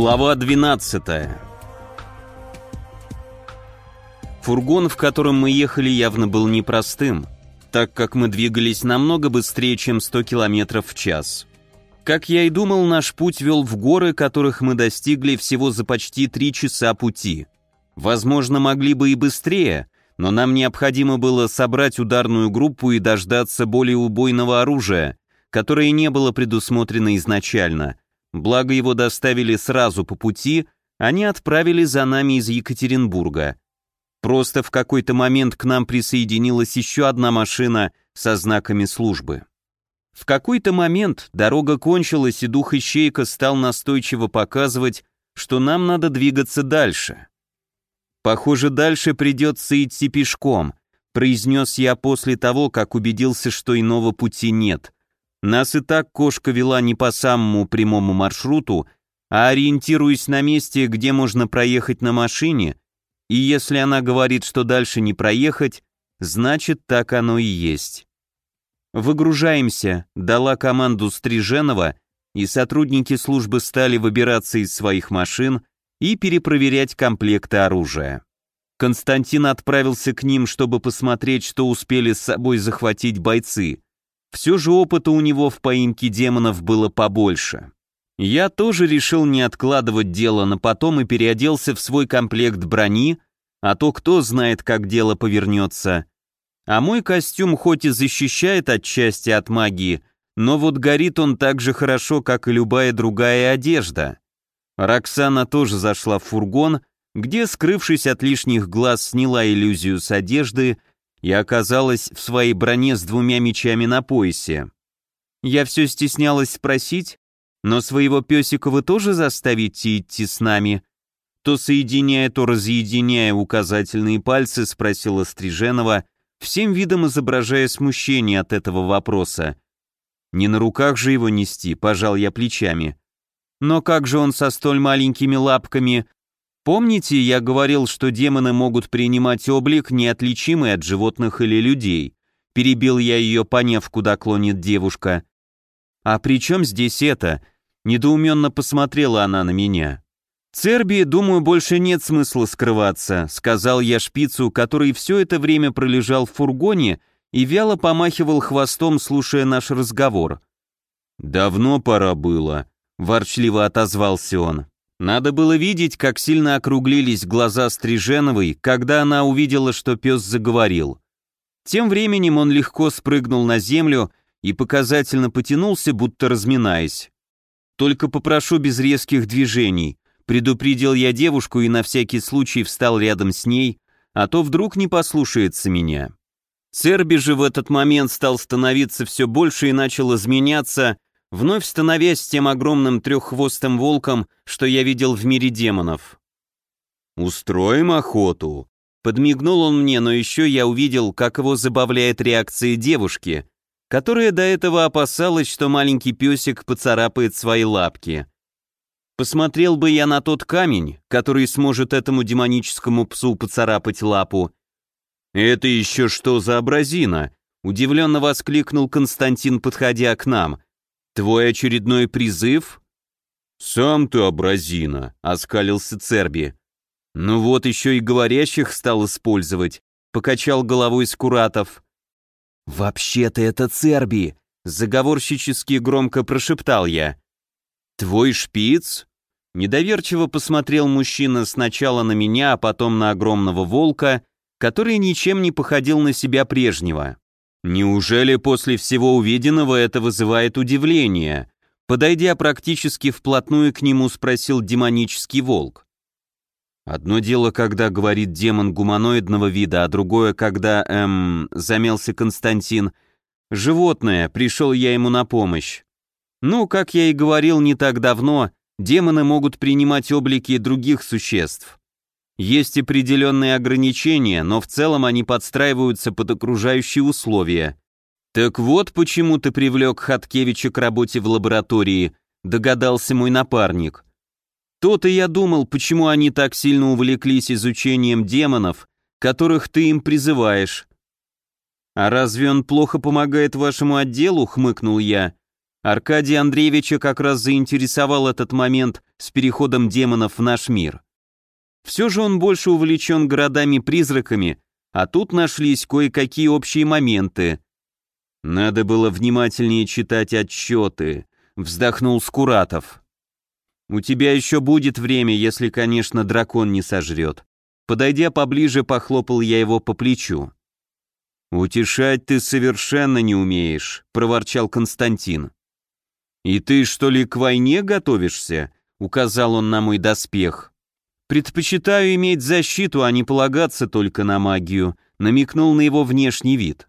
Глава 12 Фургон, в котором мы ехали, явно был непростым, так как мы двигались намного быстрее, чем 100 км в час. Как я и думал, наш путь вел в горы, которых мы достигли всего за почти 3 часа пути. Возможно, могли бы и быстрее, но нам необходимо было собрать ударную группу и дождаться более убойного оружия, которое не было предусмотрено изначально – Благо его доставили сразу по пути, они отправили за нами из Екатеринбурга. Просто в какой-то момент к нам присоединилась еще одна машина со знаками службы. В какой-то момент дорога кончилась, и дух Ищейка стал настойчиво показывать, что нам надо двигаться дальше. «Похоже, дальше придется идти пешком», произнес я после того, как убедился, что иного пути нет. Нас и так кошка вела не по самому прямому маршруту, а ориентируясь на месте, где можно проехать на машине, и если она говорит, что дальше не проехать, значит так оно и есть. «Выгружаемся», — дала команду Стриженова, и сотрудники службы стали выбираться из своих машин и перепроверять комплекты оружия. Константин отправился к ним, чтобы посмотреть, что успели с собой захватить бойцы — все же опыта у него в поимке демонов было побольше. Я тоже решил не откладывать дело на потом и переоделся в свой комплект брони, а то кто знает, как дело повернется. А мой костюм хоть и защищает отчасти от магии, но вот горит он так же хорошо, как и любая другая одежда. Роксана тоже зашла в фургон, где, скрывшись от лишних глаз, сняла иллюзию с одежды и оказалась в своей броне с двумя мечами на поясе. Я все стеснялась спросить, но своего песика вы тоже заставите идти с нами? То соединяя, то разъединяя указательные пальцы, спросила Стриженова, всем видом изображая смущение от этого вопроса. Не на руках же его нести, пожал я плечами. Но как же он со столь маленькими лапками Помните, я говорил, что демоны могут принимать облик, неотличимый от животных или людей? Перебил я ее, поняв, куда клонит девушка. А при чем здесь это? Недоуменно посмотрела она на меня. «Церби, думаю, больше нет смысла скрываться», — сказал я шпицу, который все это время пролежал в фургоне и вяло помахивал хвостом, слушая наш разговор. «Давно пора было», — ворчливо отозвался он. Надо было видеть, как сильно округлились глаза Стриженовой, когда она увидела, что пес заговорил. Тем временем он легко спрыгнул на землю и показательно потянулся, будто разминаясь. «Только попрошу без резких движений», предупредил я девушку и на всякий случай встал рядом с ней, а то вдруг не послушается меня. Церби же в этот момент стал становиться все больше и начал изменяться, вновь становясь тем огромным треххвостым волком, что я видел в мире демонов. «Устроим охоту», — подмигнул он мне, но еще я увидел, как его забавляет реакция девушки, которая до этого опасалась, что маленький песик поцарапает свои лапки. Посмотрел бы я на тот камень, который сможет этому демоническому псу поцарапать лапу. «Это еще что за образина?» — удивленно воскликнул Константин, подходя к нам — «Твой очередной призыв?» «Сам ты образина», — оскалился Церби. «Ну вот еще и говорящих стал использовать», — покачал головой Скуратов. «Вообще-то это Церби», — заговорщически громко прошептал я. «Твой шпиц?» Недоверчиво посмотрел мужчина сначала на меня, а потом на огромного волка, который ничем не походил на себя прежнего. Неужели после всего увиденного это вызывает удивление? Подойдя практически вплотную к нему, спросил демонический волк. Одно дело, когда говорит демон гуманоидного вида, а другое, когда, эм, замялся Константин. Животное, пришел я ему на помощь. Ну, как я и говорил не так давно, демоны могут принимать облики других существ. Есть определенные ограничения, но в целом они подстраиваются под окружающие условия. Так вот почему ты привлек Хаткевича к работе в лаборатории, догадался мой напарник. То-то я думал, почему они так сильно увлеклись изучением демонов, которых ты им призываешь. А разве он плохо помогает вашему отделу, хмыкнул я. Аркадия Андреевича как раз заинтересовал этот момент с переходом демонов в наш мир. Все же он больше увлечен городами-призраками, а тут нашлись кое-какие общие моменты. Надо было внимательнее читать отчеты, вздохнул Скуратов. У тебя еще будет время, если, конечно, дракон не сожрет. Подойдя поближе, похлопал я его по плечу. «Утешать ты совершенно не умеешь», — проворчал Константин. «И ты, что ли, к войне готовишься?» — указал он на мой доспех. «Предпочитаю иметь защиту, а не полагаться только на магию», — намекнул на его внешний вид.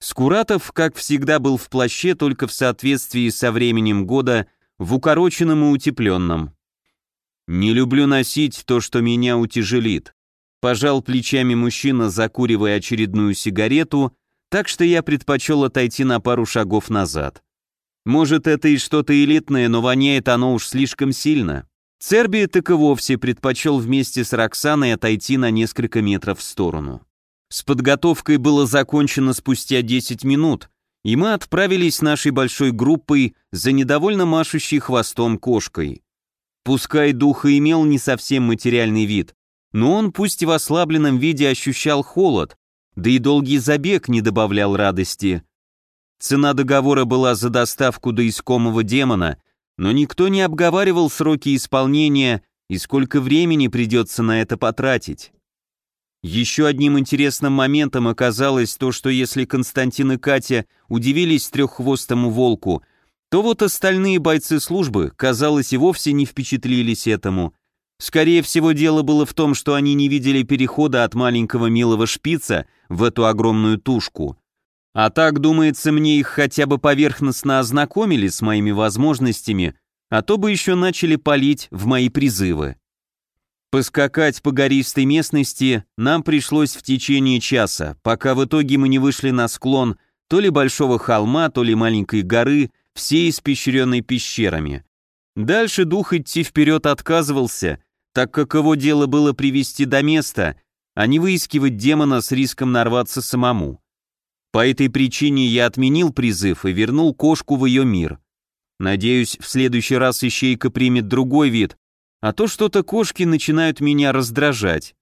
Скуратов, как всегда, был в плаще только в соответствии со временем года, в укороченном и утепленном. «Не люблю носить то, что меня утяжелит», Пожал плечами мужчина, закуривая очередную сигарету, так что я предпочел отойти на пару шагов назад. Может, это и что-то элитное, но воняет оно уж слишком сильно. Церби так и вовсе предпочел вместе с Роксаной отойти на несколько метров в сторону. С подготовкой было закончено спустя 10 минут, и мы отправились нашей большой группой за недовольно машущей хвостом кошкой. Пускай дух и имел не совсем материальный вид, но он, пусть и в ослабленном виде, ощущал холод, да и долгий забег не добавлял радости. Цена договора была за доставку до искомого демона, но никто не обговаривал сроки исполнения и сколько времени придется на это потратить. Еще одним интересным моментом оказалось то, что если Константин и Катя удивились треххвостому волку, то вот остальные бойцы службы, казалось, и вовсе не впечатлились этому. Скорее всего, дело было в том, что они не видели перехода от маленького милого шпица в эту огромную тушку. А так, думается, мне их хотя бы поверхностно ознакомили с моими возможностями, а то бы еще начали палить в мои призывы. Поскакать по гористой местности нам пришлось в течение часа, пока в итоге мы не вышли на склон то ли большого холма, то ли маленькой горы, все испещренной пещерами. Дальше дух идти вперед отказывался, так как его дело было привести до места, а не выискивать демона с риском нарваться самому. По этой причине я отменил призыв и вернул кошку в ее мир. Надеюсь, в следующий раз ищейка примет другой вид, а то что-то кошки начинают меня раздражать.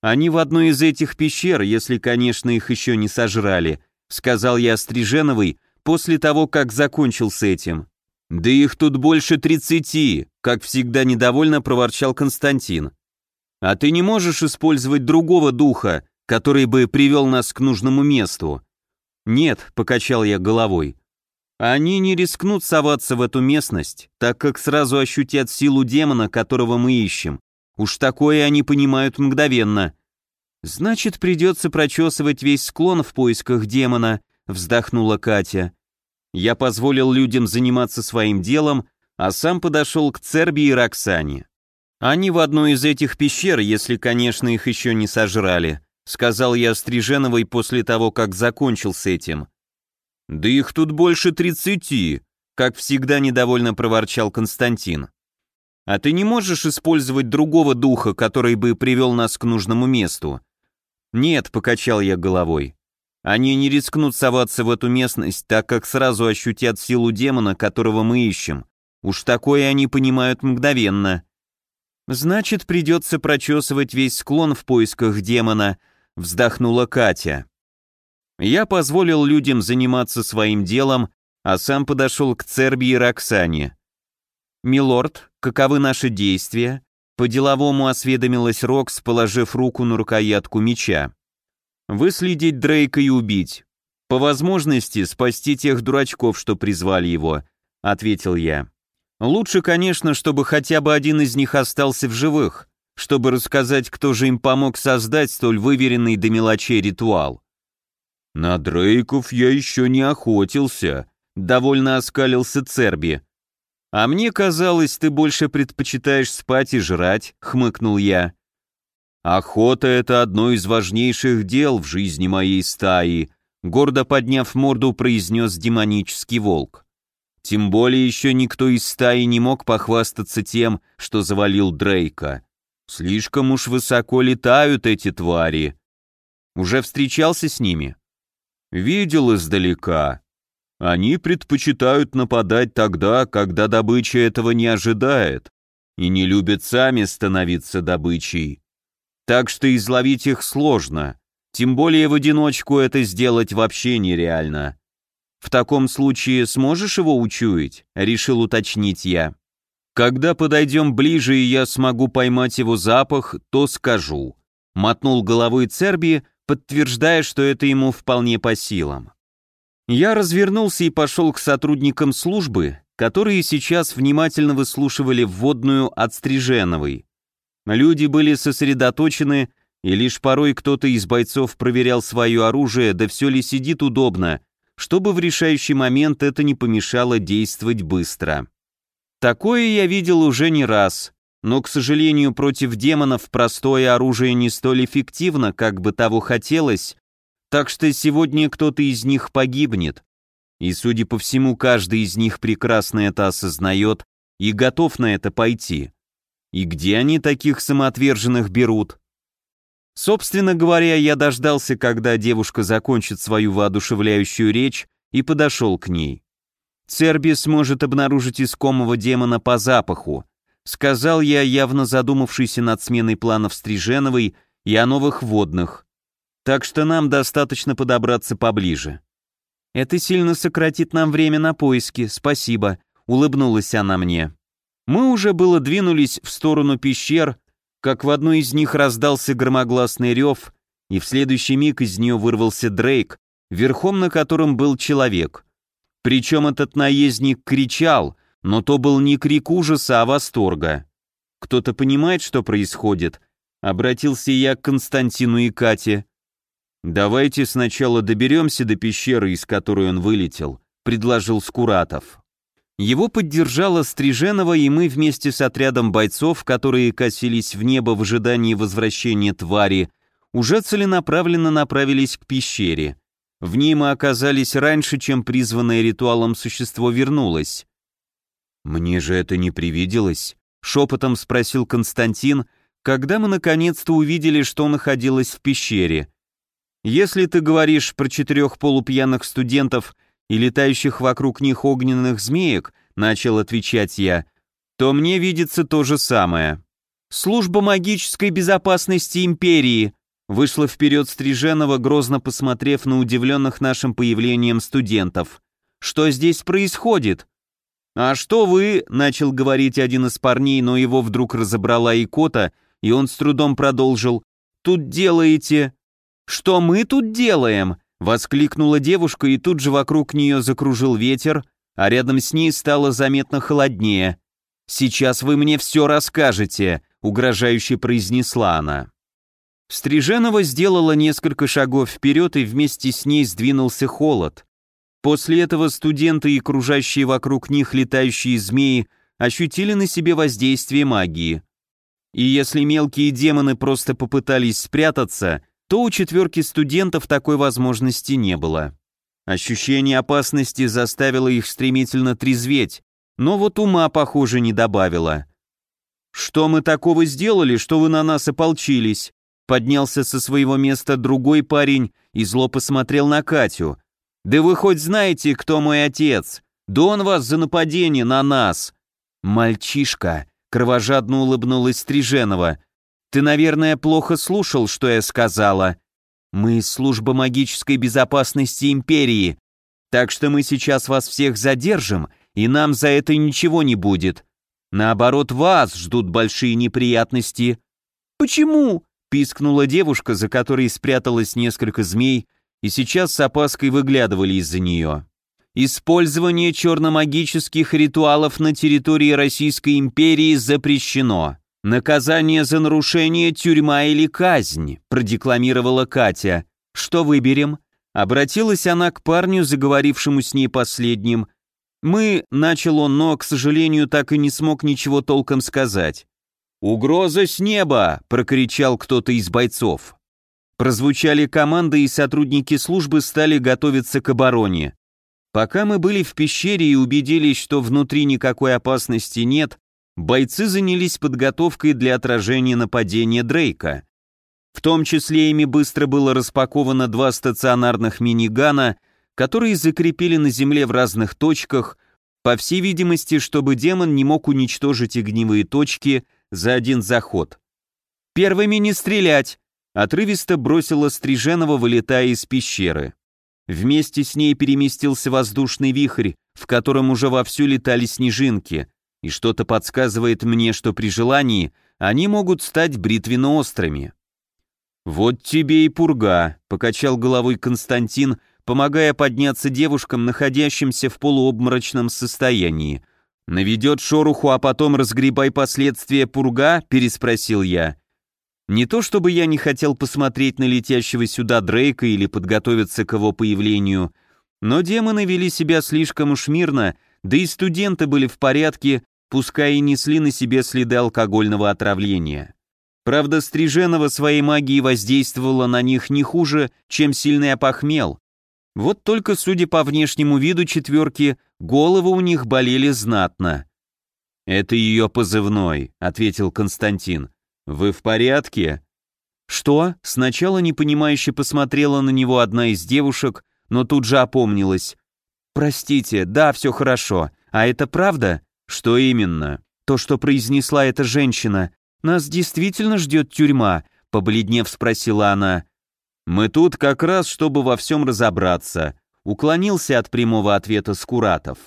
Они в одной из этих пещер, если, конечно, их еще не сожрали, сказал я Стриженовой после того, как закончил с этим. «Да их тут больше тридцати», как всегда недовольно проворчал Константин. «А ты не можешь использовать другого духа, который бы привел нас к нужному месту?» «Нет», — покачал я головой. «Они не рискнут соваться в эту местность, так как сразу ощутят силу демона, которого мы ищем. Уж такое они понимают мгновенно». «Значит, придется прочесывать весь склон в поисках демона», — вздохнула Катя. Я позволил людям заниматься своим делом, а сам подошел к Церби и Роксане. Они в одной из этих пещер, если, конечно, их еще не сожрали, сказал я Стриженовой после того, как закончил с этим. Да их тут больше тридцати, как всегда недовольно проворчал Константин. А ты не можешь использовать другого духа, который бы привел нас к нужному месту? Нет, покачал я головой. Они не рискнут соваться в эту местность, так как сразу ощутят силу демона, которого мы ищем. Уж такое они понимают мгновенно. Значит, придется прочесывать весь склон в поисках демона, вздохнула Катя. Я позволил людям заниматься своим делом, а сам подошел к Церби и Роксане. «Милорд, каковы наши действия?» По-деловому осведомилась Рокс, положив руку на рукоятку меча. Выследить Дрейка и убить. По возможности спасти тех дурачков, что призвали его, ответил я. Лучше, конечно, чтобы хотя бы один из них остался в живых, чтобы рассказать, кто же им помог создать столь выверенный до мелочей ритуал. На Дрейков я еще не охотился, довольно оскалился Церби. А мне казалось, ты больше предпочитаешь спать и жрать, хмыкнул я. «Охота — это одно из важнейших дел в жизни моей стаи», гордо подняв морду, произнес демонический волк. Тем более еще никто из стаи не мог похвастаться тем, что завалил Дрейка. Слишком уж высоко летают эти твари. Уже встречался с ними? Видел издалека. Они предпочитают нападать тогда, когда добыча этого не ожидает, и не любят сами становиться добычей. Так что изловить их сложно, тем более в одиночку это сделать вообще нереально. В таком случае сможешь его учуять? Решил уточнить я. Когда подойдем ближе и я смогу поймать его запах, то скажу. Мотнул головой Церби, подтверждая, что это ему вполне по силам. Я развернулся и пошел к сотрудникам службы, которые сейчас внимательно выслушивали вводную от Стриженовой. Люди были сосредоточены, и лишь порой кто-то из бойцов проверял свое оружие, да все ли сидит удобно, чтобы в решающий момент это не помешало действовать быстро. Такое я видел уже не раз, но, к сожалению, против демонов простое оружие не столь эффективно, как бы того хотелось, так что сегодня кто-то из них погибнет. И, судя по всему, каждый из них прекрасно это осознает и готов на это пойти. И где они таких самоотверженных берут? Собственно говоря, я дождался, когда девушка закончит свою воодушевляющую речь, и подошел к ней. Церби сможет обнаружить искомого демона по запаху, сказал я, явно задумавшийся над сменой планов Стриженовой и о новых водных. Так что нам достаточно подобраться поближе. Это сильно сократит нам время на поиски, спасибо, улыбнулась она мне. Мы уже было двинулись в сторону пещер, как в одной из них раздался громогласный рев, и в следующий миг из нее вырвался Дрейк, верхом на котором был человек. Причем этот наездник кричал, но то был не крик ужаса, а восторга. «Кто-то понимает, что происходит?» Обратился я к Константину и Кате. «Давайте сначала доберемся до пещеры, из которой он вылетел», — предложил Скуратов. Его поддержала Стриженова, и мы вместе с отрядом бойцов, которые косились в небо в ожидании возвращения твари, уже целенаправленно направились к пещере. В ней мы оказались раньше, чем призванное ритуалом существо вернулось. «Мне же это не привиделось?» — шепотом спросил Константин, когда мы наконец-то увидели, что находилось в пещере. «Если ты говоришь про четырех полупьяных студентов, и летающих вокруг них огненных змеек, начал отвечать я, то мне видится то же самое. Служба магической безопасности империи вышла вперед Стриженова, грозно посмотрев на удивленных нашим появлением студентов. Что здесь происходит? «А что вы?» — начал говорить один из парней, но его вдруг разобрала икота, и он с трудом продолжил. «Тут делаете...» «Что мы тут делаем?» Воскликнула девушка, и тут же вокруг нее закружил ветер, а рядом с ней стало заметно холоднее. «Сейчас вы мне все расскажете», — угрожающе произнесла она. Стриженова сделала несколько шагов вперед, и вместе с ней сдвинулся холод. После этого студенты и кружащие вокруг них летающие змеи ощутили на себе воздействие магии. И если мелкие демоны просто попытались спрятаться, то у четверки студентов такой возможности не было. Ощущение опасности заставило их стремительно трезветь, но вот ума, похоже, не добавило. «Что мы такого сделали, что вы на нас ополчились?» Поднялся со своего места другой парень и зло посмотрел на Катю. «Да вы хоть знаете, кто мой отец? Да он вас за нападение на нас!» «Мальчишка!» — кровожадно улыбнулась Стриженова. Ты, наверное, плохо слушал, что я сказала. Мы служба магической безопасности империи, так что мы сейчас вас всех задержим, и нам за это ничего не будет. Наоборот, вас ждут большие неприятности. Почему? Пискнула девушка, за которой спряталось несколько змей, и сейчас с опаской выглядывали из-за нее. Использование черномагических ритуалов на территории Российской империи запрещено. «Наказание за нарушение, тюрьма или казнь», — продекламировала Катя. «Что выберем?» Обратилась она к парню, заговорившему с ней последним. «Мы», — начал он, но, к сожалению, так и не смог ничего толком сказать. «Угроза с неба!» — прокричал кто-то из бойцов. Прозвучали команды, и сотрудники службы стали готовиться к обороне. Пока мы были в пещере и убедились, что внутри никакой опасности нет, бойцы занялись подготовкой для отражения нападения Дрейка. В том числе ими быстро было распаковано два стационарных минигана, которые закрепили на земле в разных точках, по всей видимости, чтобы демон не мог уничтожить огневые точки за один заход. «Первыми не стрелять!» — отрывисто бросила Стриженова, вылетая из пещеры. Вместе с ней переместился воздушный вихрь, в котором уже вовсю летали снежинки, и что-то подсказывает мне, что при желании они могут стать бритвенно-острыми. «Вот тебе и пурга», — покачал головой Константин, помогая подняться девушкам, находящимся в полуобморочном состоянии. «Наведет шороху, а потом разгребай последствия пурга?» — переспросил я. Не то чтобы я не хотел посмотреть на летящего сюда Дрейка или подготовиться к его появлению, но демоны вели себя слишком уж мирно, да и студенты были в порядке, пускай и несли на себе следы алкогольного отравления. Правда, Стриженова своей магией воздействовала на них не хуже, чем сильный опохмел. Вот только, судя по внешнему виду четверки, головы у них болели знатно. «Это ее позывной», — ответил Константин. «Вы в порядке?» «Что?» — сначала непонимающе посмотрела на него одна из девушек, но тут же опомнилась. «Простите, да, все хорошо. А это правда?» «Что именно?» «То, что произнесла эта женщина. Нас действительно ждет тюрьма?» — побледнев спросила она. «Мы тут как раз, чтобы во всем разобраться», — уклонился от прямого ответа Скуратов.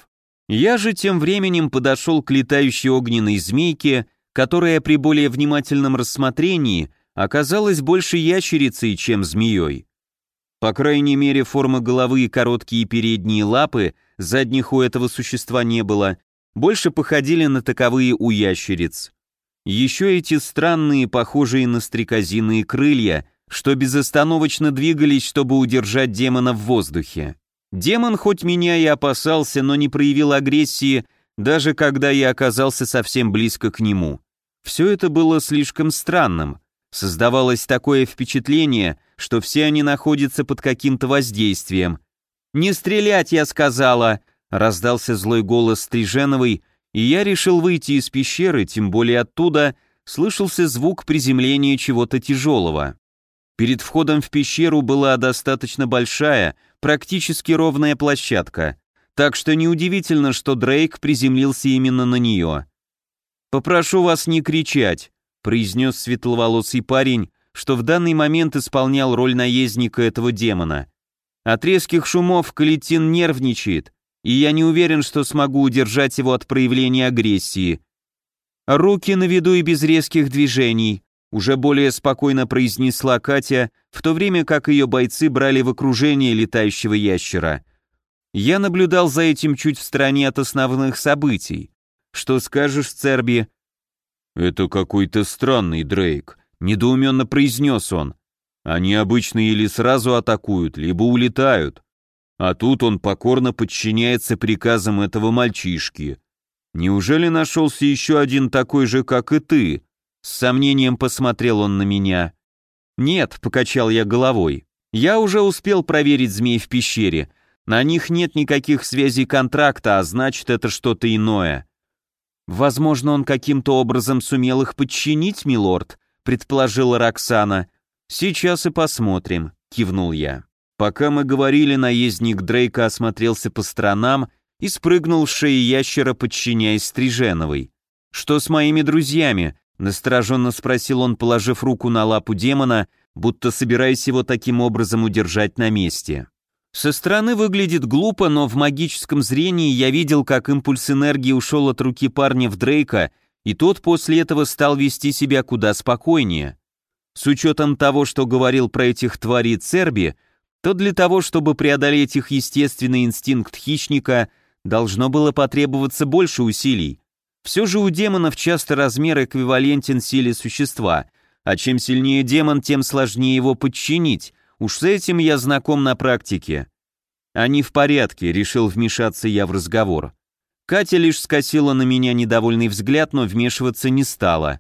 Я же тем временем подошел к летающей огненной змейке, которая при более внимательном рассмотрении оказалась больше ящерицей, чем змеей. По крайней мере, форма головы и короткие передние лапы, задних у этого существа не было, больше походили на таковые у ящериц. Еще эти странные, похожие на стрекозиные крылья, что безостановочно двигались, чтобы удержать демона в воздухе. Демон хоть меня и опасался, но не проявил агрессии, даже когда я оказался совсем близко к нему. Все это было слишком странным. Создавалось такое впечатление, что все они находятся под каким-то воздействием. «Не стрелять, я сказала!» Раздался злой голос Стриженовой, и я решил выйти из пещеры, тем более оттуда слышался звук приземления чего-то тяжелого. Перед входом в пещеру была достаточно большая, практически ровная площадка, так что неудивительно, что Дрейк приземлился именно на нее. «Попрошу вас не кричать», — произнес светловолосый парень, что в данный момент исполнял роль наездника этого демона. От резких шумов Калетин нервничает, и я не уверен, что смогу удержать его от проявления агрессии. Руки на виду и без резких движений, уже более спокойно произнесла Катя, в то время как ее бойцы брали в окружение летающего ящера. Я наблюдал за этим чуть в стороне от основных событий. Что скажешь, Церби? Это какой-то странный Дрейк, недоуменно произнес он. Они обычно или сразу атакуют, либо улетают. А тут он покорно подчиняется приказам этого мальчишки. Неужели нашелся еще один такой же, как и ты? С сомнением посмотрел он на меня. Нет, покачал я головой. Я уже успел проверить змей в пещере. На них нет никаких связей контракта, а значит, это что-то иное. Возможно, он каким-то образом сумел их подчинить, милорд, предположила Роксана. Сейчас и посмотрим, кивнул я. Пока мы говорили, наездник Дрейка осмотрелся по сторонам и спрыгнул с шеи ящера, подчиняясь Стриженовой. «Что с моими друзьями?» — настороженно спросил он, положив руку на лапу демона, будто собираясь его таким образом удержать на месте. Со стороны выглядит глупо, но в магическом зрении я видел, как импульс энергии ушел от руки парня в Дрейка, и тот после этого стал вести себя куда спокойнее. С учетом того, что говорил про этих тварей Церби, то для того, чтобы преодолеть их естественный инстинкт хищника, должно было потребоваться больше усилий. Все же у демонов часто размер эквивалентен силе существа, а чем сильнее демон, тем сложнее его подчинить, уж с этим я знаком на практике. Они в порядке, решил вмешаться я в разговор. Катя лишь скосила на меня недовольный взгляд, но вмешиваться не стала.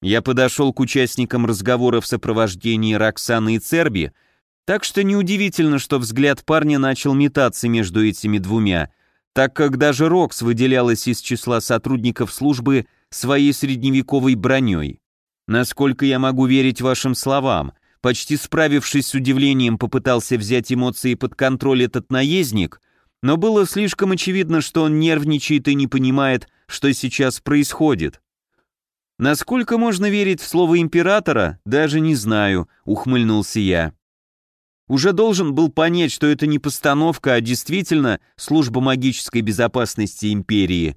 Я подошел к участникам разговора в сопровождении Роксаны и Церби, так что неудивительно, что взгляд парня начал метаться между этими двумя, так как даже Рокс выделялась из числа сотрудников службы своей средневековой броней. Насколько я могу верить вашим словам, почти справившись с удивлением, попытался взять эмоции под контроль этот наездник, но было слишком очевидно, что он нервничает и не понимает, что сейчас происходит. Насколько можно верить в слово императора, даже не знаю, ухмыльнулся я. Уже должен был понять, что это не постановка, а действительно служба магической безопасности империи.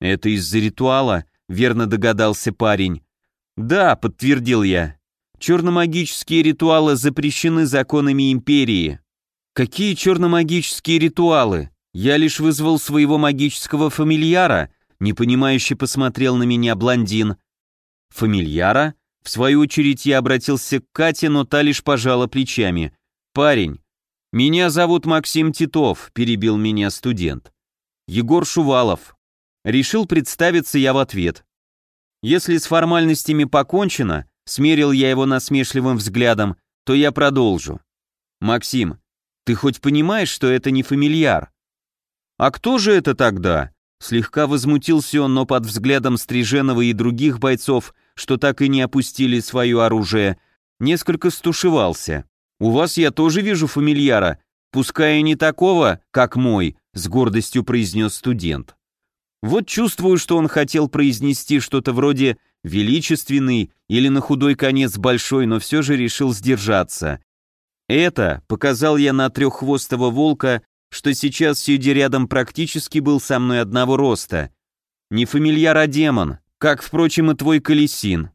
Это из-за ритуала, верно догадался парень. Да, подтвердил я. Черномагические ритуалы запрещены законами империи. Какие черномагические ритуалы? Я лишь вызвал своего магического фамильяра, непонимающе посмотрел на меня блондин. Фамильяра? В свою очередь я обратился к Кате, но та лишь пожала плечами. «Парень, меня зовут Максим Титов», — перебил меня студент. «Егор Шувалов». Решил представиться я в ответ. Если с формальностями покончено, смерил я его насмешливым взглядом, то я продолжу. «Максим, ты хоть понимаешь, что это не фамильяр?» «А кто же это тогда?» Слегка возмутился он, но под взглядом Стриженова и других бойцов, что так и не опустили свое оружие, несколько стушевался. «У вас я тоже вижу фамильяра, пускай и не такого, как мой», с гордостью произнес студент. Вот чувствую, что он хотел произнести что-то вроде «величественный» или на худой конец «большой», но все же решил сдержаться. Это, показал я на треххвостого волка, что сейчас сидя рядом практически был со мной одного роста. Не фамильяр, а демон, как, впрочем, и твой колесин.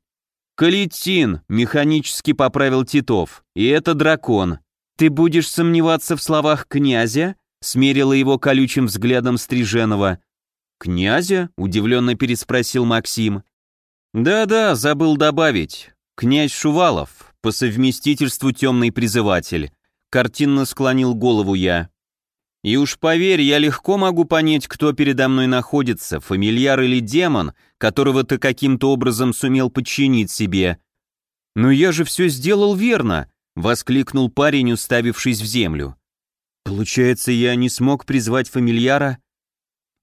«Калитин», — механически поправил Титов, — «и это дракон. Ты будешь сомневаться в словах князя?» — смерила его колючим взглядом Стриженова. «Князя?» — удивленно переспросил Максим. «Да-да, забыл добавить. Князь Шувалов, по совместительству темный призыватель». Картинно склонил голову я. И уж поверь, я легко могу понять, кто передо мной находится, фамильяр или демон, которого ты каким-то образом сумел подчинить себе. Но я же все сделал верно, воскликнул парень, уставившись в землю. Получается, я не смог призвать фамильяра?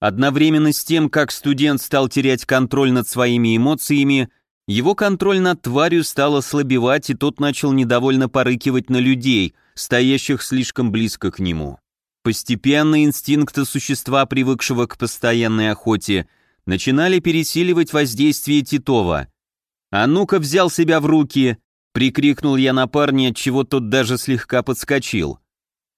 Одновременно с тем, как студент стал терять контроль над своими эмоциями, его контроль над тварью стал ослабевать, и тот начал недовольно порыкивать на людей, стоящих слишком близко к нему. Постепенно инстинкты существа, привыкшего к постоянной охоте, начинали пересиливать воздействие Титова. «А ну-ка взял себя в руки!» — прикрикнул я на парня, отчего тот даже слегка подскочил.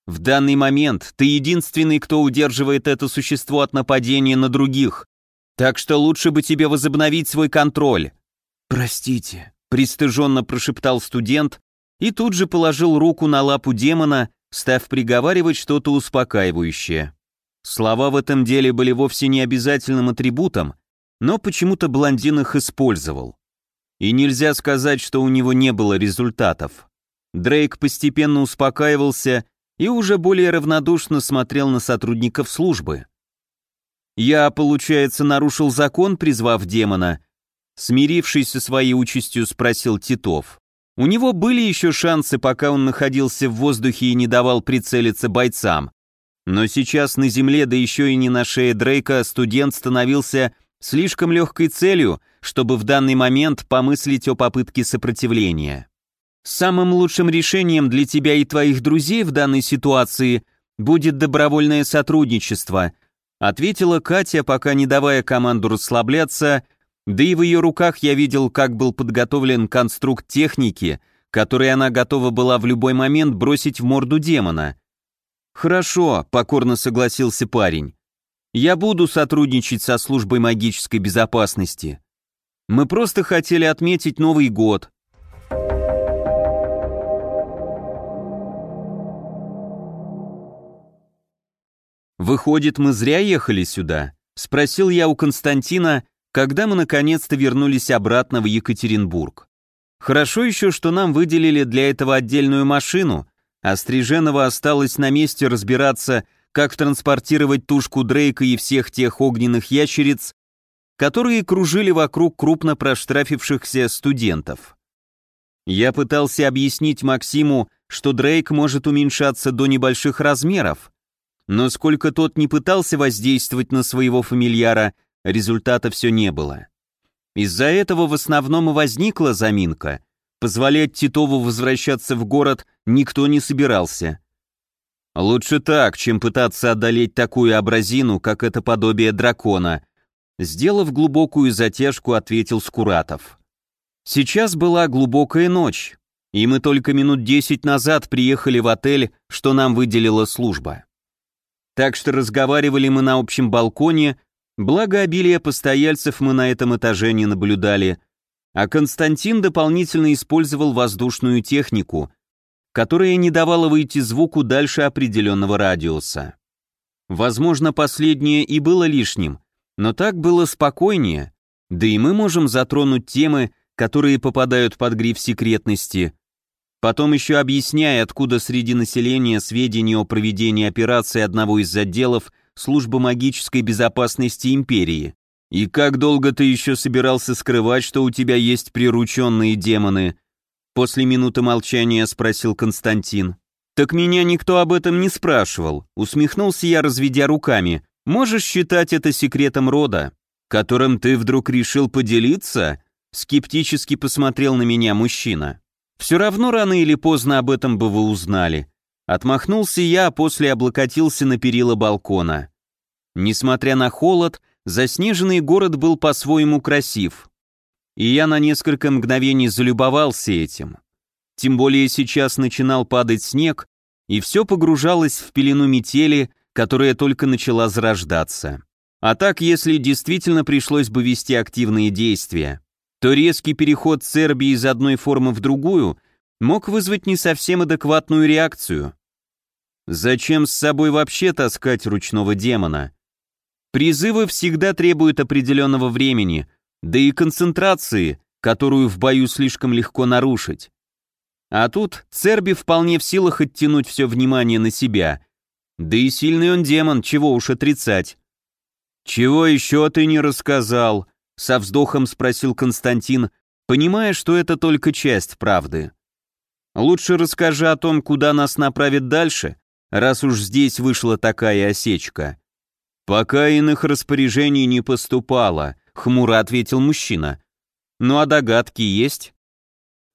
«В данный момент ты единственный, кто удерживает это существо от нападения на других, так что лучше бы тебе возобновить свой контроль». «Простите», — пристыженно прошептал студент и тут же положил руку на лапу демона, став приговаривать что-то успокаивающее. Слова в этом деле были вовсе не обязательным атрибутом, но почему-то блондин их использовал. И нельзя сказать, что у него не было результатов. Дрейк постепенно успокаивался и уже более равнодушно смотрел на сотрудников службы. Я, получается, нарушил закон, призвав демона. Смирившись со своей участью, спросил Титов. У него были еще шансы, пока он находился в воздухе и не давал прицелиться бойцам. Но сейчас на земле, да еще и не на шее Дрейка, студент становился слишком легкой целью, чтобы в данный момент помыслить о попытке сопротивления. Самым лучшим решением для тебя и твоих друзей в данной ситуации будет добровольное сотрудничество, ответила Катя, пока не давая команду расслабляться да и в ее руках я видел, как был подготовлен конструкт техники, который она готова была в любой момент бросить в морду демона. «Хорошо», — покорно согласился парень. «Я буду сотрудничать со службой магической безопасности. Мы просто хотели отметить Новый год». «Выходит, мы зря ехали сюда?» — спросил я у Константина, когда мы наконец-то вернулись обратно в Екатеринбург. Хорошо еще, что нам выделили для этого отдельную машину, а Стриженова осталось на месте разбираться, как транспортировать тушку Дрейка и всех тех огненных ящериц, которые кружили вокруг крупно проштрафившихся студентов. Я пытался объяснить Максиму, что Дрейк может уменьшаться до небольших размеров, но сколько тот не пытался воздействовать на своего фамильяра, результата все не было. Из-за этого в основном и возникла заминка. Позволять Титову возвращаться в город никто не собирался. Лучше так, чем пытаться одолеть такую образину, как это подобие дракона. Сделав глубокую затяжку, ответил Скуратов. Сейчас была глубокая ночь, и мы только минут десять назад приехали в отель, что нам выделила служба. Так что разговаривали мы на общем балконе, благо обилия постояльцев мы на этом этаже не наблюдали, а Константин дополнительно использовал воздушную технику, которая не давала выйти звуку дальше определенного радиуса. Возможно, последнее и было лишним, но так было спокойнее, да и мы можем затронуть темы, которые попадают под гриф секретности, потом еще объясняя, откуда среди населения сведения о проведении операции одного из отделов службы магической безопасности империи. И как долго ты еще собирался скрывать, что у тебя есть прирученные демоны? После минуты молчания спросил Константин. Так меня никто об этом не спрашивал. Усмехнулся я, разведя руками. Можешь считать это секретом рода, которым ты вдруг решил поделиться? Скептически посмотрел на меня мужчина. Все равно рано или поздно об этом бы вы узнали. Отмахнулся я, а после облокотился на перила балкона. Несмотря на холод, Заснеженный город был по-своему красив, и я на несколько мгновений залюбовался этим. Тем более сейчас начинал падать снег, и все погружалось в пелену метели, которая только начала зарождаться. А так, если действительно пришлось бы вести активные действия, то резкий переход Сербии из одной формы в другую мог вызвать не совсем адекватную реакцию. Зачем с собой вообще таскать ручного демона? Призывы всегда требуют определенного времени, да и концентрации, которую в бою слишком легко нарушить. А тут Церби вполне в силах оттянуть все внимание на себя. Да и сильный он демон, чего уж отрицать. «Чего еще ты не рассказал?» — со вздохом спросил Константин, понимая, что это только часть правды. «Лучше расскажи о том, куда нас направят дальше, раз уж здесь вышла такая осечка». «Пока иных распоряжений не поступало», — хмуро ответил мужчина. «Ну а догадки есть?»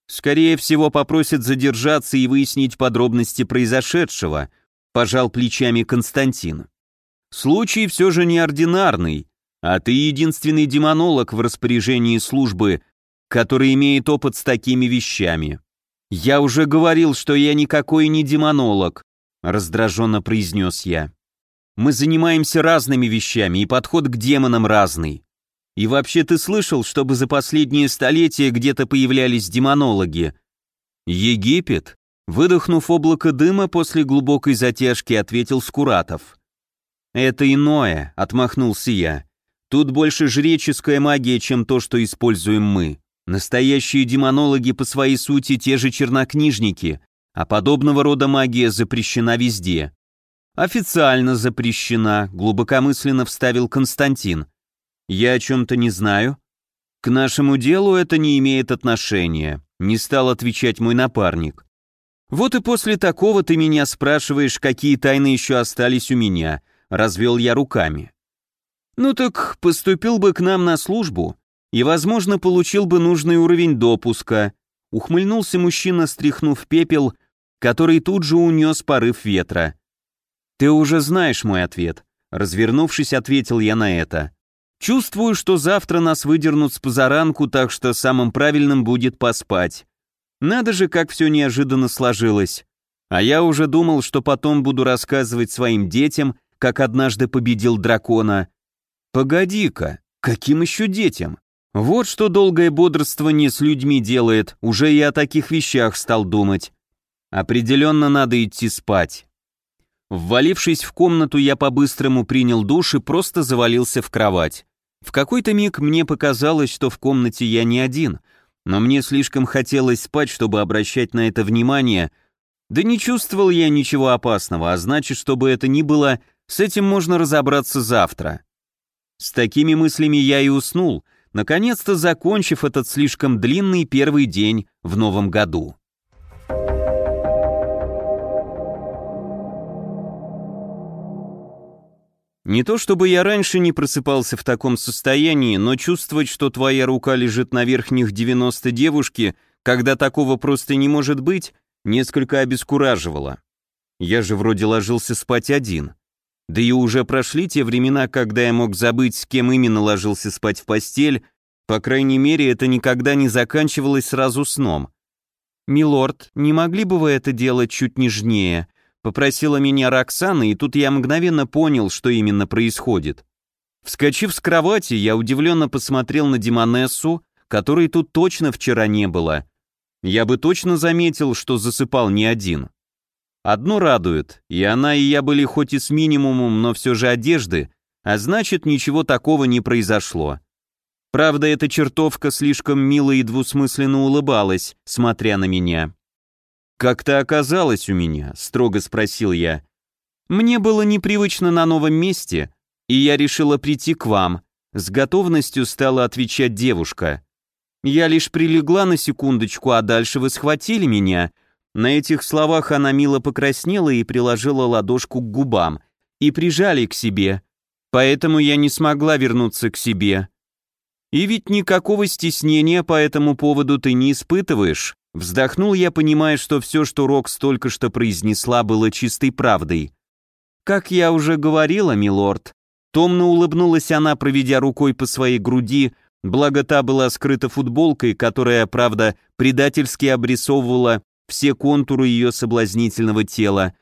«Скорее всего, попросят задержаться и выяснить подробности произошедшего», — пожал плечами Константин. «Случай все же неординарный, а ты единственный демонолог в распоряжении службы, который имеет опыт с такими вещами». «Я уже говорил, что я никакой не демонолог», — раздраженно произнес я. Мы занимаемся разными вещами, и подход к демонам разный. И вообще ты слышал, чтобы за последние столетия где-то появлялись демонологи? Египет? Выдохнув облако дыма после глубокой затяжки, ответил Скуратов. «Это иное», — отмахнулся я. «Тут больше жреческая магия, чем то, что используем мы. Настоящие демонологи по своей сути те же чернокнижники, а подобного рода магия запрещена везде. «Официально запрещена», — глубокомысленно вставил Константин. «Я о чем-то не знаю». «К нашему делу это не имеет отношения», — не стал отвечать мой напарник. «Вот и после такого ты меня спрашиваешь, какие тайны еще остались у меня», — развел я руками. «Ну так поступил бы к нам на службу и, возможно, получил бы нужный уровень допуска», — ухмыльнулся мужчина, стряхнув пепел, который тут же унес порыв ветра. «Ты уже знаешь мой ответ», — развернувшись, ответил я на это. «Чувствую, что завтра нас выдернут с позаранку, так что самым правильным будет поспать. Надо же, как все неожиданно сложилось. А я уже думал, что потом буду рассказывать своим детям, как однажды победил дракона. Погоди-ка, каким еще детям? Вот что долгое бодрствование с людьми делает, уже и о таких вещах стал думать. Определенно надо идти спать. Ввалившись в комнату, я по-быстрому принял душ и просто завалился в кровать. В какой-то миг мне показалось, что в комнате я не один, но мне слишком хотелось спать, чтобы обращать на это внимание, да не чувствовал я ничего опасного, а значит, чтобы это ни было, с этим можно разобраться завтра. С такими мыслями я и уснул, наконец-то закончив этот слишком длинный первый день в новом году. Не то чтобы я раньше не просыпался в таком состоянии, но чувствовать, что твоя рука лежит на верхних 90 девушки, когда такого просто не может быть, несколько обескураживало. Я же вроде ложился спать один. Да и уже прошли те времена, когда я мог забыть, с кем именно ложился спать в постель, по крайней мере, это никогда не заканчивалось сразу сном. «Милорд, не могли бы вы это делать чуть нежнее?» Попросила меня Роксана, и тут я мгновенно понял, что именно происходит. Вскочив с кровати, я удивленно посмотрел на Димонессу, которой тут точно вчера не было. Я бы точно заметил, что засыпал не один. Одно радует, и она, и я были хоть и с минимумом, но все же одежды, а значит, ничего такого не произошло. Правда, эта чертовка слишком мило и двусмысленно улыбалась, смотря на меня. «Как ты оказалась у меня?» — строго спросил я. «Мне было непривычно на новом месте, и я решила прийти к вам», — с готовностью стала отвечать девушка. «Я лишь прилегла на секундочку, а дальше вы схватили меня». На этих словах она мило покраснела и приложила ладошку к губам, и прижали к себе. Поэтому я не смогла вернуться к себе. И ведь никакого стеснения по этому поводу ты не испытываешь. Вздохнул я, понимая, что все, что Рокс только что произнесла, было чистой правдой. Как я уже говорила, милорд, томно улыбнулась она, проведя рукой по своей груди, благо та была скрыта футболкой, которая, правда, предательски обрисовывала все контуры ее соблазнительного тела.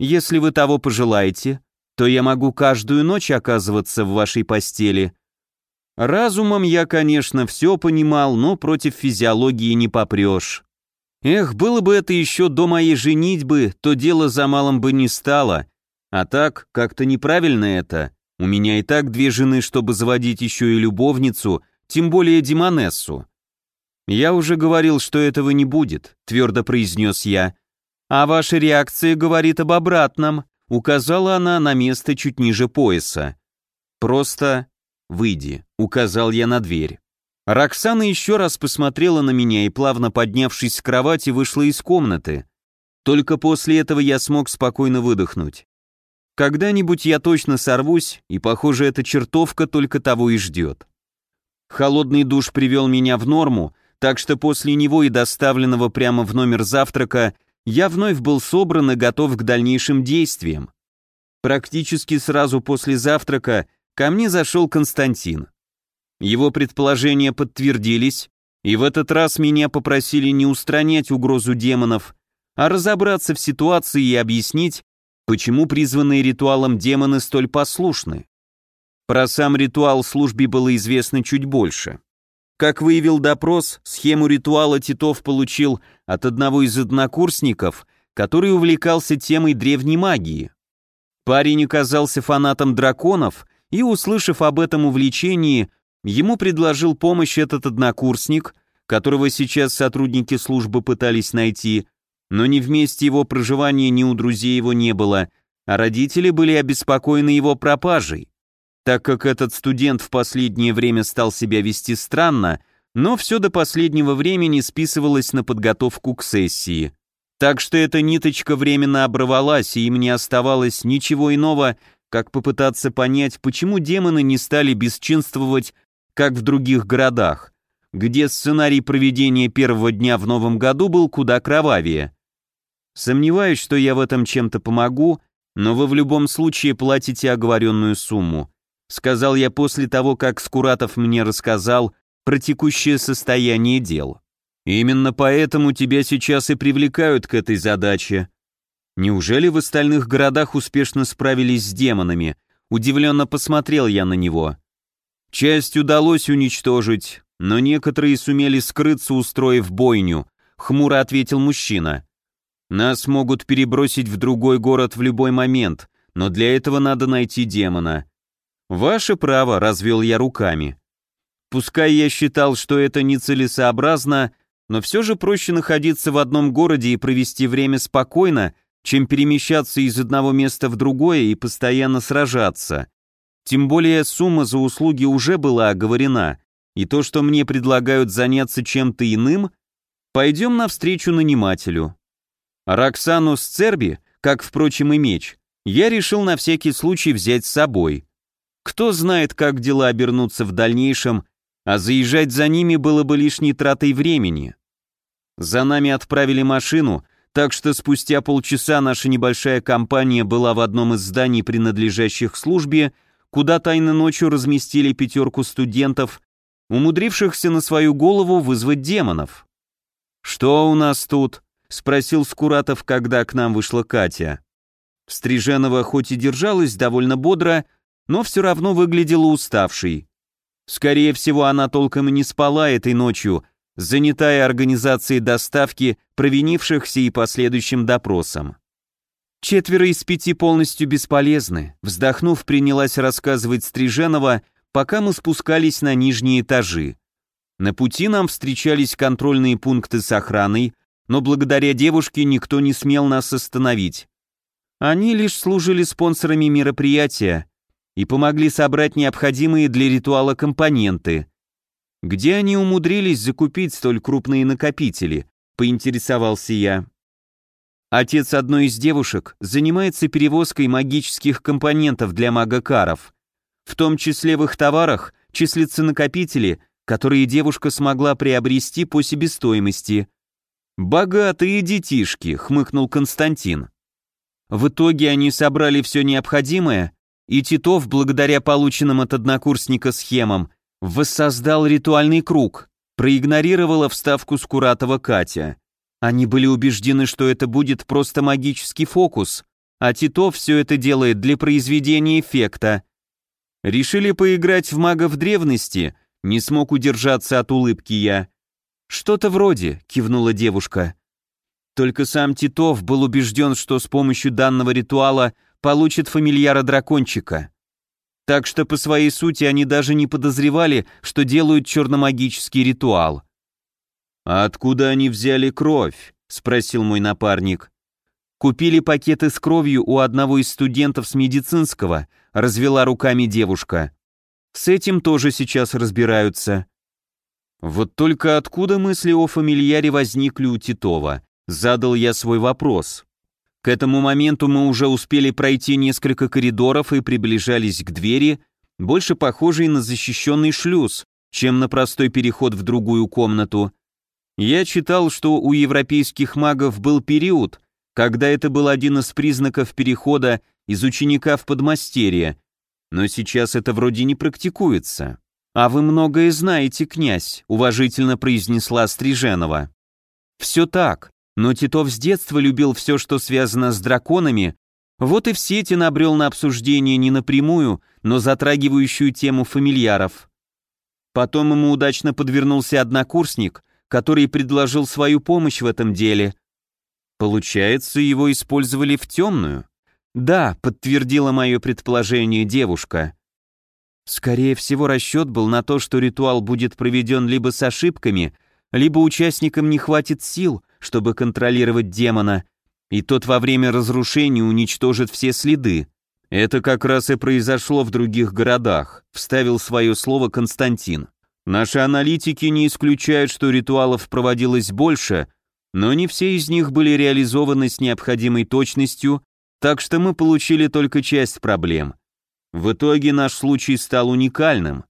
Если вы того пожелаете, то я могу каждую ночь оказываться в вашей постели. Разумом я, конечно, все понимал, но против физиологии не попрешь. Эх, было бы это еще до моей женитьбы, то дело за малым бы не стало. А так, как-то неправильно это. У меня и так две жены, чтобы заводить еще и любовницу, тем более Димонессу. «Я уже говорил, что этого не будет», — твердо произнес я. «А ваша реакция говорит об обратном», — указала она на место чуть ниже пояса. «Просто «Выйди», — указал я на дверь. Роксана еще раз посмотрела на меня и, плавно поднявшись с кровати, вышла из комнаты. Только после этого я смог спокойно выдохнуть. Когда-нибудь я точно сорвусь, и, похоже, эта чертовка только того и ждет. Холодный душ привел меня в норму, так что после него и доставленного прямо в номер завтрака я вновь был собран и готов к дальнейшим действиям. Практически сразу после завтрака ко мне зашел Константин. Его предположения подтвердились, и в этот раз меня попросили не устранять угрозу демонов, а разобраться в ситуации и объяснить, почему призванные ритуалом демоны столь послушны. Про сам ритуал службе было известно чуть больше. Как выявил допрос, схему ритуала Титов получил от одного из однокурсников, который увлекался темой древней магии. Парень оказался фанатом драконов и, услышав об этом увлечении, ему предложил помощь этот однокурсник, которого сейчас сотрудники службы пытались найти, но ни вместе его проживания, ни у друзей его не было, а родители были обеспокоены его пропажей. Так как этот студент в последнее время стал себя вести странно, но все до последнего времени списывалось на подготовку к сессии. Так что эта ниточка временно оборвалась, и им не оставалось ничего иного, как попытаться понять, почему демоны не стали бесчинствовать, как в других городах, где сценарий проведения первого дня в новом году был куда кровавее. Сомневаюсь, что я в этом чем-то помогу, но вы в любом случае платите оговоренную сумму. Сказал я после того, как Скуратов мне рассказал про текущее состояние дел. Именно поэтому тебя сейчас и привлекают к этой задаче, Неужели в остальных городах успешно справились с демонами? Удивленно посмотрел я на него. Часть удалось уничтожить, но некоторые сумели скрыться, устроив бойню, хмуро ответил мужчина. Нас могут перебросить в другой город в любой момент, но для этого надо найти демона. Ваше право, развел я руками. Пускай я считал, что это нецелесообразно, но все же проще находиться в одном городе и провести время спокойно, чем перемещаться из одного места в другое и постоянно сражаться. Тем более сумма за услуги уже была оговорена, и то, что мне предлагают заняться чем-то иным, пойдем навстречу нанимателю. Роксану с Церби, как, впрочем, и меч, я решил на всякий случай взять с собой. Кто знает, как дела обернутся в дальнейшем, а заезжать за ними было бы лишней тратой времени. За нами отправили машину, так что спустя полчаса наша небольшая компания была в одном из зданий, принадлежащих службе, куда тайно ночью разместили пятерку студентов, умудрившихся на свою голову вызвать демонов. «Что у нас тут?» — спросил Скуратов, когда к нам вышла Катя. Стриженова хоть и держалась довольно бодро, но все равно выглядела уставшей. Скорее всего, она толком и не спала этой ночью, занятая организацией доставки провинившихся и последующим допросом. Четверо из пяти полностью бесполезны, вздохнув, принялась рассказывать Стриженова, пока мы спускались на нижние этажи. На пути нам встречались контрольные пункты с охраной, но благодаря девушке никто не смел нас остановить. Они лишь служили спонсорами мероприятия и помогли собрать необходимые для ритуала компоненты. Где они умудрились закупить столь крупные накопители, поинтересовался я. Отец одной из девушек занимается перевозкой магических компонентов для магакаров. В том числе в их товарах числятся накопители, которые девушка смогла приобрести по себестоимости. «Богатые детишки», — хмыкнул Константин. В итоге они собрали все необходимое, и Титов, благодаря полученным от однокурсника схемам, воссоздал ритуальный круг, проигнорировала вставку Скуратова Катя. Они были убеждены, что это будет просто магический фокус, а Титов все это делает для произведения эффекта. Решили поиграть в магов древности, не смог удержаться от улыбки я. «Что-то вроде», — кивнула девушка. Только сам Титов был убежден, что с помощью данного ритуала получит фамильяра дракончика. Так что по своей сути они даже не подозревали, что делают черномагический ритуал. «А откуда они взяли кровь?» — спросил мой напарник. «Купили пакеты с кровью у одного из студентов с медицинского», — развела руками девушка. «С этим тоже сейчас разбираются». Вот только откуда мысли о фамильяре возникли у Титова? Задал я свой вопрос. К этому моменту мы уже успели пройти несколько коридоров и приближались к двери, больше похожей на защищенный шлюз, чем на простой переход в другую комнату. Я читал, что у европейских магов был период, когда это был один из признаков перехода из ученика в подмастерье, но сейчас это вроде не практикуется. «А вы многое знаете, князь», — уважительно произнесла Стриженова. «Все так, но Титов с детства любил все, что связано с драконами, вот и в сети набрел на обсуждение не напрямую, но затрагивающую тему фамильяров. Потом ему удачно подвернулся однокурсник, который предложил свою помощь в этом деле. Получается, его использовали в темную? Да, подтвердила мое предположение девушка. Скорее всего, расчет был на то, что ритуал будет проведен либо с ошибками, либо участникам не хватит сил, чтобы контролировать демона, и тот во время разрушения уничтожит все следы. Это как раз и произошло в других городах, вставил свое слово Константин. Наши аналитики не исключают, что ритуалов проводилось больше, но не все из них были реализованы с необходимой точностью, так что мы получили только часть проблем. В итоге наш случай стал уникальным.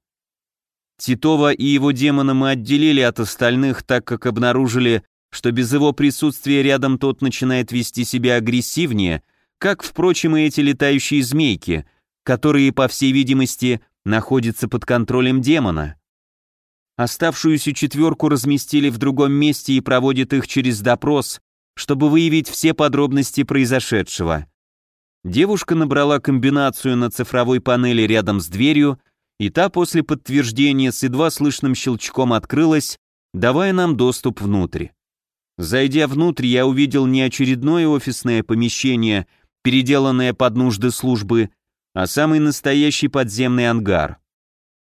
Титова и его демона мы отделили от остальных, так как обнаружили, что без его присутствия рядом тот начинает вести себя агрессивнее, как, впрочем, и эти летающие змейки, которые, по всей видимости, находятся под контролем демона. Оставшуюся четверку разместили в другом месте и проводят их через допрос, чтобы выявить все подробности произошедшего. Девушка набрала комбинацию на цифровой панели рядом с дверью, и та после подтверждения с едва слышным щелчком открылась, давая нам доступ внутрь. Зайдя внутрь, я увидел не очередное офисное помещение, переделанное под нужды службы, а самый настоящий подземный ангар.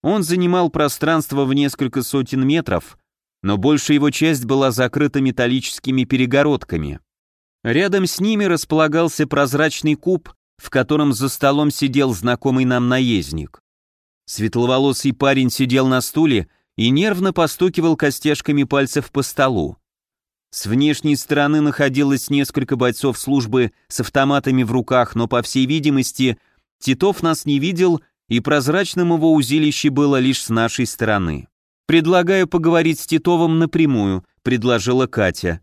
Он занимал пространство в несколько сотен метров, но большая его часть была закрыта металлическими перегородками. Рядом с ними располагался прозрачный куб, в котором за столом сидел знакомый нам наездник. Светловолосый парень сидел на стуле и нервно постукивал костяшками пальцев по столу. С внешней стороны находилось несколько бойцов службы с автоматами в руках, но, по всей видимости, Титов нас не видел, и прозрачным его узилище было лишь с нашей стороны. «Предлагаю поговорить с Титовым напрямую», — предложила Катя.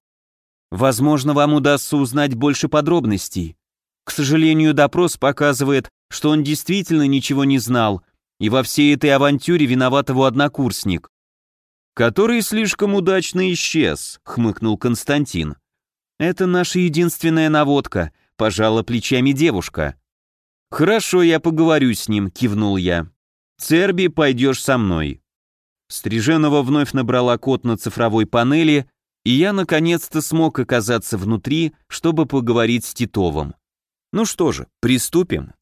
«Возможно, вам удастся узнать больше подробностей. К сожалению, допрос показывает, что он действительно ничего не знал, и во всей этой авантюре виноват его однокурсник». «Который слишком удачно исчез», — хмыкнул Константин. «Это наша единственная наводка», — пожала плечами девушка. «Хорошо, я поговорю с ним», — кивнул я. «Церби, пойдешь со мной». Стриженова вновь набрала код на цифровой панели, и я наконец-то смог оказаться внутри, чтобы поговорить с Титовым. Ну что же, приступим.